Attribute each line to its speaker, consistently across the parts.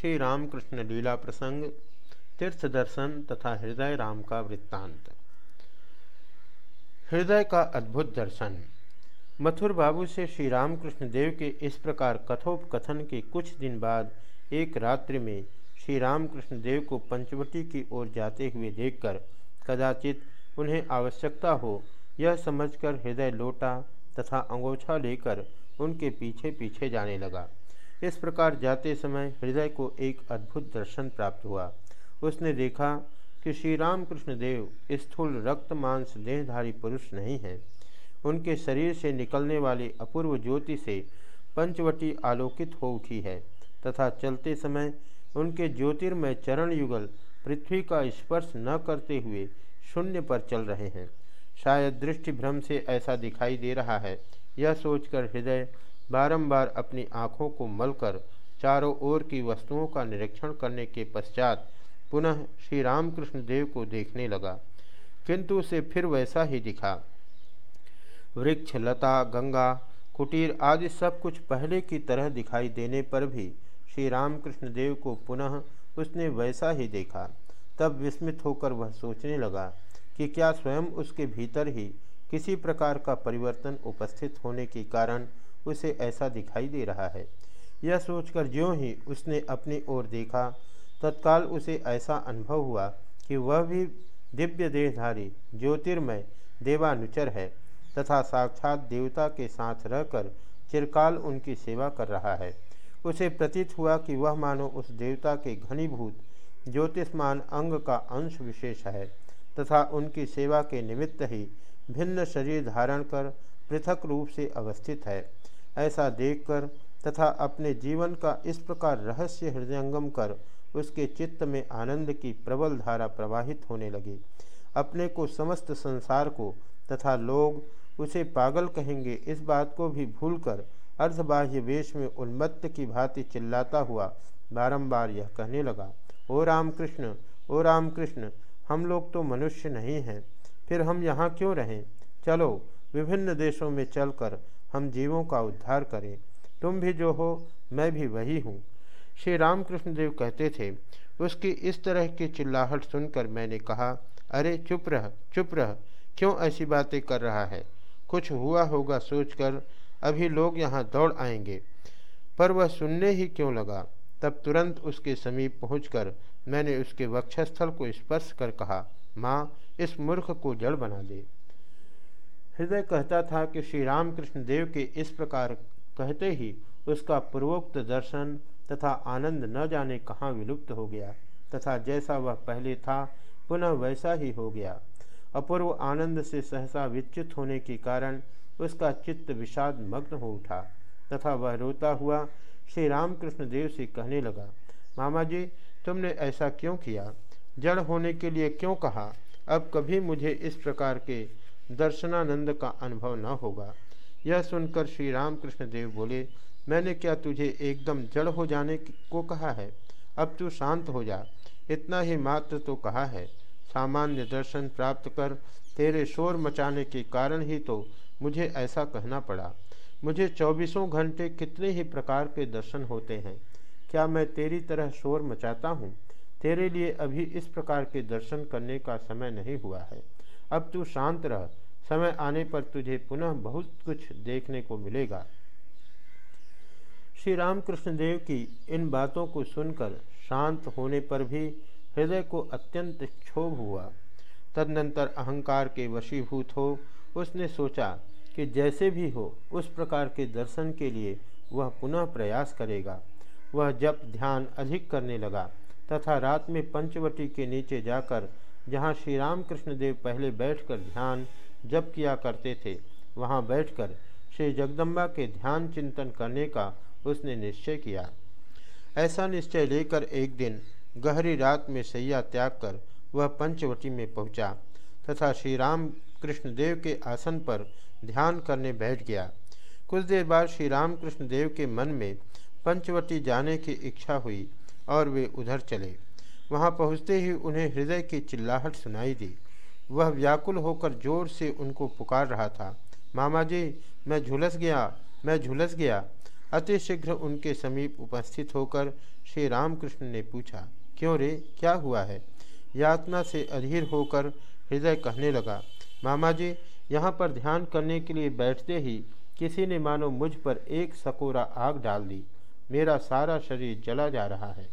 Speaker 1: श्री रामकृष्ण लीला प्रसंग, तीर्थ दर्शन तथा हृदय राम का वृत्तांत। हृदय का अद्भुत दर्शन। मथुर बाबू से श्री रामकृष्ण देव के इस प्रकार कथोपकथन के कुछ दिन बाद एक रात्रि में श्री रामकृष्ण देव को पंचवटी की ओर जाते हुए देखकर कदाचित उन्हें आवश्यकता हो, यह समझकर हृदय लोटा तथा अंगोछा लेकर उनके पीछे पीछे जाने लगा। इस प्रकार जाते समय हृदय को एक अद्भुत दर्शन प्राप्त हुआ। उसने देखा कि श्री रामकृष्ण देव स्थूल रक्त मांस देहधारी पुरुष नहीं हैं। उनके शरीर से निकलने वाली अपूर्व ज्योति से पंचवटी आलोकित हो उठी है तथा चलते समय उनके ज्योतिर्मय चरण युगल पृथ्वी का स्पर्श न करते हुए शून्य पर चल रहे हैं। शायद दृष्टि भ्रम से ऐसा दिखाई दे रहा है। यह सोचकर हृदय बारंबार अपनी आँखों को मलकर चारों ओर की वस्तुओं का निरीक्षण करने के पश्चात पुनः श्री रामकृष्ण देव को देखने लगा। किंतु उसे फिर वैसा ही दिखा। वृक्ष, लता, गंगा, कुटीर आदि सब कुछ पहले की तरह दिखाई देने पर भी श्री रामकृष्ण देव को पुनः उसने वैसा ही देखा। तब विस्मित होकर वह सोचने लगा कि क्या स्वयं उसके भीतर ही किसी प्रकार का परिवर्तन उपस्थित होने के कारण उसे ऐसा दिखाई दे रहा है। यह सोचकर ज्यों ही उसने अपनी ओर देखा, तत्काल उसे ऐसा अनुभव हुआ कि वह भी दिव्य देहधारी, ज्योतिर्मय, देवानुचर है तथा साक्षात देवता के साथ रहकर चिरकाल उनकी सेवा कर रहा है। उसे प्रतीत हुआ कि वह मानो उस देवता के घनीभूत, ज्योतिष्मान अंग का अंश विशेष है तथा उनकी सेवा के निमित्त ही भिन्न शरीर धारण कर पृथक रूप से अवस्थित है। ऐसा देखकर तथा अपने जीवन का इस प्रकार रहस्य हृदयंगम कर उसके चित्त में आनंद की प्रबल धारा प्रवाहित होने लगी। अपने को समस्त संसार को तथा लोग उसे पागल कहेंगे इस बात को भी भूलकर अर्धबाह्य वेश में उन्मत्त की भांति चिल्लाता हुआ बारंबार यह कहने लगा, ओ राम कृष्ण ओ राम कृष्ण हम लोग तो मनुष्य नहीं हैं, फिर हम यहाँ क्यों रहें? चलो, विभिन्न देशों में चलकर हम जीवों का उद्धार करें। तुम भी जो हो, मैं भी वही हूँ। श्री रामकृष्ण देव कहते थे, उसकी इस तरह की चिल्लाहट सुनकर मैंने कहा, अरे, चुप रह चुप रह, क्यों ऐसी बातें कर रहा है? कुछ हुआ होगा सोचकर, अभी लोग यहाँ दौड़ आएँगे। पर वह सुनने ही क्यों लगा? तब तुरंत उसके समीप पहुंचकर मैंने उसके वक्षस्थल को स्पर्श कर कहा, माँ, इस मूर्ख को जड़ बना दे। हृदय कहता था कि श्री रामकृष्ण देव के इस प्रकार कहते ही उसका पूर्वोक्त दर्शन तथा आनंद न जाने कहाँ विलुप्त हो गया तथा जैसा वह पहले था, पुनः वैसा ही हो गया। अपूर्व आनंद से सहसा विच्युत होने के कारण उसका चित्त विषाद मग्न हो उठा तथा वह रोता हुआ श्री रामकृष्ण देव से कहने लगा मामा जी तुमने ऐसा क्यों किया? जड़ होने के लिए क्यों कहा? अब कभी मुझे इस प्रकार के दर्शनानंद का अनुभव न होगा। यह सुनकर श्री रामकृष्ण देव बोले, मैंने क्या तुझे एकदम जड़ हो जाने को कहा है? अब तू शांत हो जा। इतना ही मात्र तो कहा है। सामान्य दर्शन प्राप्त कर तेरे शोर मचाने के कारण ही तो मुझे ऐसा कहना पड़ा। मुझे चौबीसों घंटे कितने ही प्रकार के दर्शन होते हैं। क्या मैं तेरी तरह शोर मचाता हूँ? तेरे लिए अभी इस प्रकार के दर्शन करने का समय नहीं हुआ है। अब तू शांत रह। समय आने पर तुझे पुनः बहुत कुछ देखने को मिलेगा। श्री रामकृष्ण देव की इन बातों को सुनकर शांत होने पर भी हृदय को अत्यंत क्षोभ हुआ। तदनंतर अहंकार के वशीभूत हो, उसने सोचा कि जैसे भी हो, उस प्रकार के दर्शन के लिए वह पुनः प्रयास करेगा। वह जब ध्यान अधिक करने लगा, तथा रात में पंचवटी के नीचे जाकर जहाँ श्री रामकृष्ण देव पहले बैठकर ध्यान जप किया करते थे, वहाँ बैठकर श्री जगदम्बा के ध्यान चिंतन करने का उसने निश्चय किया। ऐसा निश्चय लेकर एक दिन गहरी रात में सैया त्याग कर वह पंचवटी में पहुँचा तथा श्री राम कृष्ण देव के आसन पर ध्यान करने बैठ गया। कुछ देर बाद श्री रामकृष्ण देव के मन में पंचवटी जाने की इच्छा हुई और वे उधर चले। वहाँ पहुँचते ही उन्हें हृदय की चिल्लाहट सुनाई दी। वह व्याकुल होकर ज़ोर से उनको पुकार रहा था। मामा जी, मैं झुलस गया, मैं झुलस गया। अतिशीघ्र उनके समीप उपस्थित होकर श्री रामकृष्ण ने पूछा, क्यों रे, क्या हुआ है? यातना से अधीर होकर हृदय कहने लगा, मामा जी, यहाँ पर ध्यान करने के लिए बैठते ही किसी ने मानो मुझ पर एक सकोरा आग डाल दी। मेरा सारा शरीर जला जा रहा है।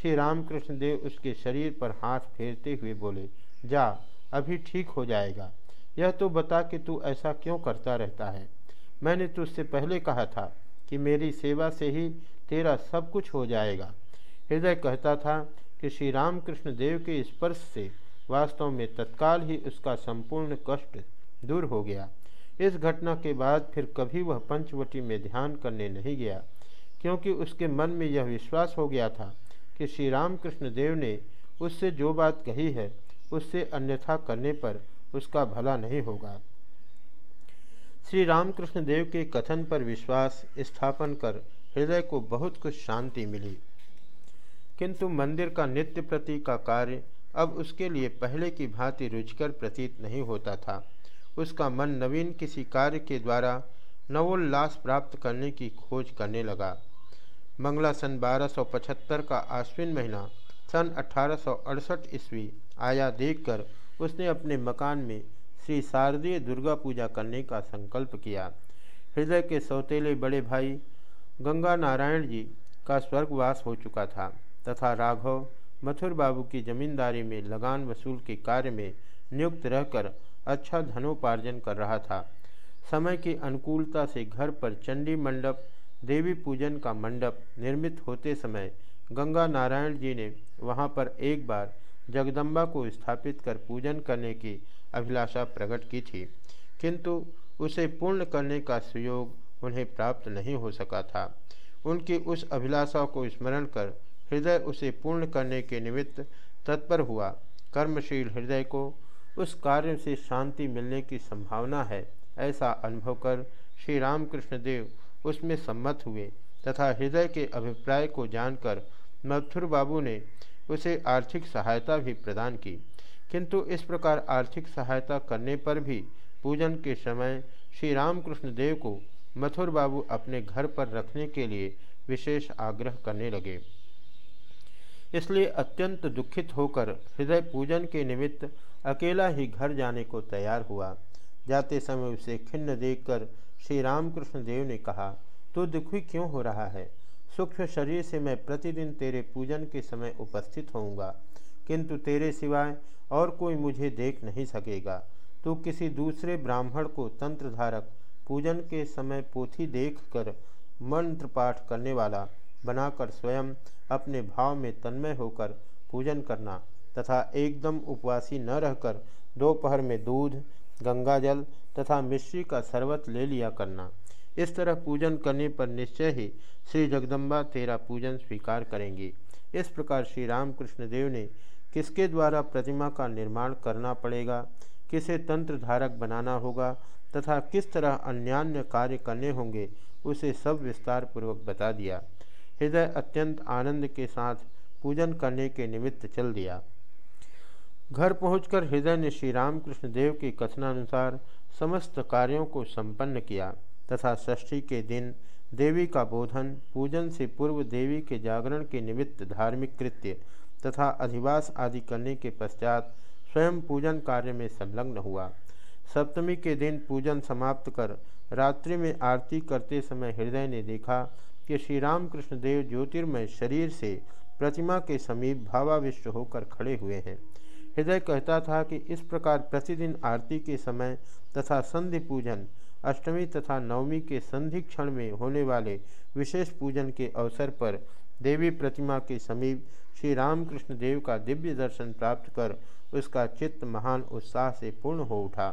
Speaker 1: श्री रामकृष्ण देव उसके शरीर पर हाथ फेरते हुए बोले, जा, अभी ठीक हो जाएगा। यह तो बता कि तू ऐसा क्यों करता रहता है? मैंने तुझसे पहले कहा था कि मेरी सेवा से ही तेरा सब कुछ हो जाएगा। हृदय कहता था कि श्री रामकृष्ण देव के स्पर्श से वास्तव में तत्काल ही उसका संपूर्ण कष्ट दूर हो गया। इस घटना के बाद फिर कभी वह पंचवटी में ध्यान करने नहीं गया, क्योंकि उसके मन में यह विश्वास हो गया था कि श्री रामकृष्ण देव ने उससे जो बात कही है, उससे अन्यथा करने पर उसका भला नहीं होगा। श्री रामकृष्ण देव के कथन पर विश्वास स्थापन कर हृदय को बहुत कुछ शांति मिली। किंतु मंदिर का नित्य प्रति का कार्य अब उसके लिए पहले की भांति रुचकर प्रतीत नहीं होता था। उसका मन नवीन किसी कार्य के द्वारा नवोल्लास प्राप्त करने की खोज करने लगा। मंगला सन 1275 का आश्विन महीना सन अठारह सौ अड़सठ ईस्वी आया देखकर उसने अपने मकान में श्री शारदीय दुर्गा पूजा करने का संकल्प किया। हृदय के सौतेले बड़े भाई गंगा नारायण जी का स्वर्गवास हो चुका था तथा राघव, मथुर बाबू की जमींदारी में लगान वसूल के कार्य में नियुक्त रहकर अच्छा धनोपार्जन कर रहा था। समय की अनुकूलता से घर पर चंडी मंडप देवी पूजन का मंडप निर्मित होते समय गंगा नारायण जी ने वहाँ पर एक बार जगदम्बा को स्थापित कर पूजन करने की अभिलाषा प्रकट की थी। किंतु उसे पूर्ण करने का सुयोग उन्हें प्राप्त नहीं हो सका था। उनकी उस अभिलाषा को स्मरण कर हृदय उसे पूर्ण करने के निमित्त तत्पर हुआ। कर्मशील हृदय को उस कार्य से शांति मिलने की संभावना है, ऐसा अनुभव कर श्री रामकृष्ण देव उसमें सम्मत हुए तथा हृदय के अभिप्राय को जानकर मथुर बाबू ने उसे आर्थिक सहायता भी प्रदान की। किंतु इस प्रकार आर्थिक सहायता करने पर भी पूजन के समय श्री रामकृष्ण देव को मथुर बाबू अपने घर पर रखने के लिए विशेष आग्रह करने लगे। इसलिए अत्यंत दुखित होकर हृदय पूजन के निमित्त अकेला ही घर जाने को तैयार हुआ। जाते समय उसे खिन्न देखकर श्री रामकृष्ण देव ने कहा तो दुखी क्यों हो रहा है? सूक्ष्म शरीर से मैं प्रतिदिन तेरे पूजन के समय उपस्थित होऊँगा। किंतु तेरे सिवाय और कोई मुझे देख नहीं सकेगा। तू तो किसी दूसरे ब्राह्मण को तंत्रधारक, पूजन के समय पोथी देखकर मंत्र पाठ करने वाला बनाकर स्वयं अपने भाव में तन्मय होकर पूजन करना तथा एकदम उपवासी न रहकर दोपहर में दूध गंगाजल तथा मिश्री का शरबत ले लिया करना। इस तरह पूजन करने पर निश्चय ही श्री जगदम्बा तेरा पूजन स्वीकार करेंगी। इस प्रकार श्री रामकृष्ण देव ने किसके द्वारा प्रतिमा का निर्माण करना पड़ेगा, किसे तंत्र धारक बनाना होगा, तथा किस तरह अन्यान्य कार्य करने होंगे, उसे सब विस्तार पूर्वक बता दिया। हृदय अत्यंत आनंद के साथ पूजन करने के निमित्त चल दिया। घर पहुंचकर हृदय ने श्री रामकृष्ण देव के कथनानुसार समस्त कार्यों को संपन्न किया तथा षष्ठी के दिन देवी का बोधन, पूजन से पूर्व देवी के जागरण के निमित्त धार्मिक कृत्य तथा अधिवास आदि करने के पश्चात स्वयं पूजन कार्य में संलग्न हुआ। सप्तमी के दिन पूजन समाप्त कर रात्रि में आरती करते समय हृदय ने देखा कि श्री रामकृष्ण देव ज्योतिर्मय शरीर से प्रतिमा के समीप भावाविष्ट होकर खड़े हुए हैं। हृदय कहता था कि इस प्रकार प्रतिदिन आरती के समय तथा संधि पूजन, अष्टमी तथा नवमी के संधि क्षण में होने वाले विशेष पूजन के अवसर पर देवी प्रतिमा के समीप श्री रामकृष्ण देव का दिव्य दर्शन प्राप्त कर उसका चित्त महान उत्साह से पूर्ण हो उठा।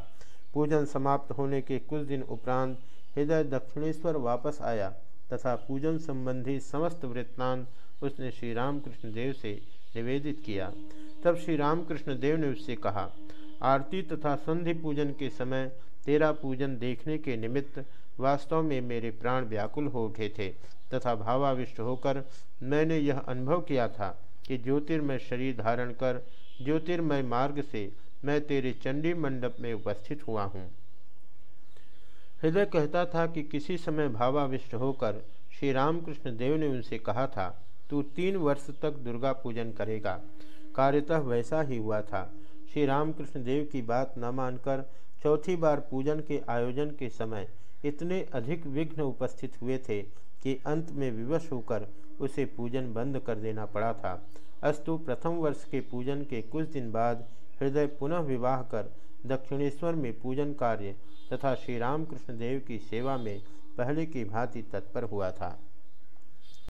Speaker 1: पूजन समाप्त होने के कुछ दिन उपरांत हृदय दक्षिणेश्वर वापस आया तथा पूजन संबंधी समस्त वृत्तांत उसने श्री रामकृष्ण देव से निवेदित किया। तब श्री रामकृष्ण देव ने उससे कहा, आरती तथा संधि पूजन के समय तेरा पूजन देखने के निमित्त वास्तव में मेरे प्राण व्याकुल हो उठे थे तथा भावाविष्ट होकर मैंने यह अनुभव किया था कि ज्योतिर्मय शरीर धारण कर, ज्योतिर्मय मार्ग से मैं तेरे चंडी मंडप में उपस्थित हुआ हूँ। हृदय कहता था कि किसी समय भावाविष्ट होकर श्री रामकृष्ण देव ने उनसे कहा था तू तीन वर्ष तक दुर्गा पूजन करेगा। कार्यतः वैसा ही हुआ था। श्री रामकृष्ण देव की बात न मानकर चौथी बार पूजन के आयोजन के समय इतने अधिक विघ्न उपस्थित हुए थे कि अंत में विवश होकर उसे पूजन बंद कर देना पड़ा था। अस्तु प्रथम वर्ष के पूजन के कुछ दिन बाद हृदय पुनः विवाह कर दक्षिणेश्वर में पूजन कार्य तथा श्री रामकृष्ण देव की सेवा में पहले की भांति तत्पर हुआ था।